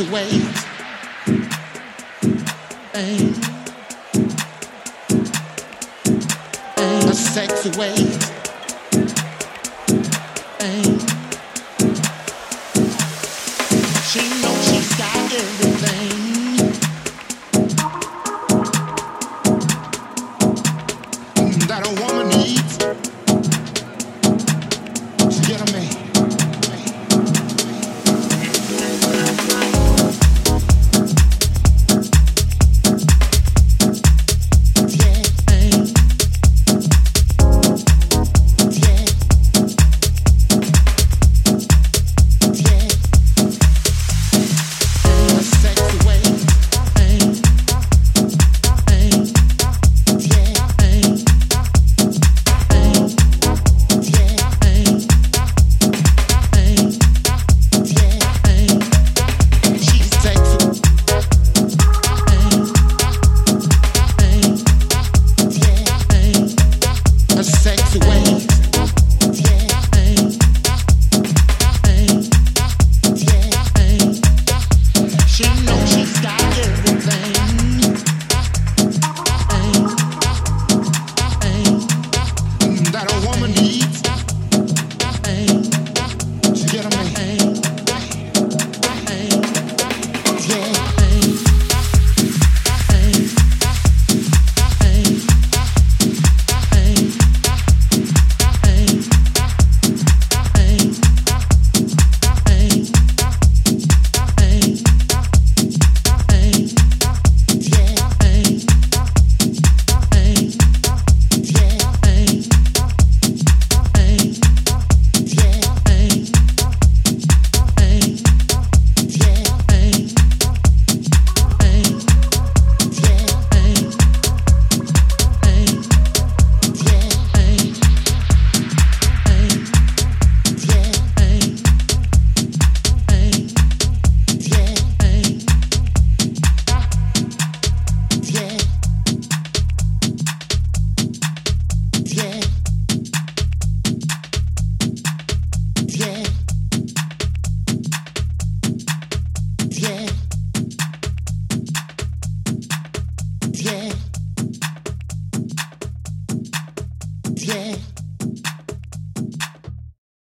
sexy way. Hey.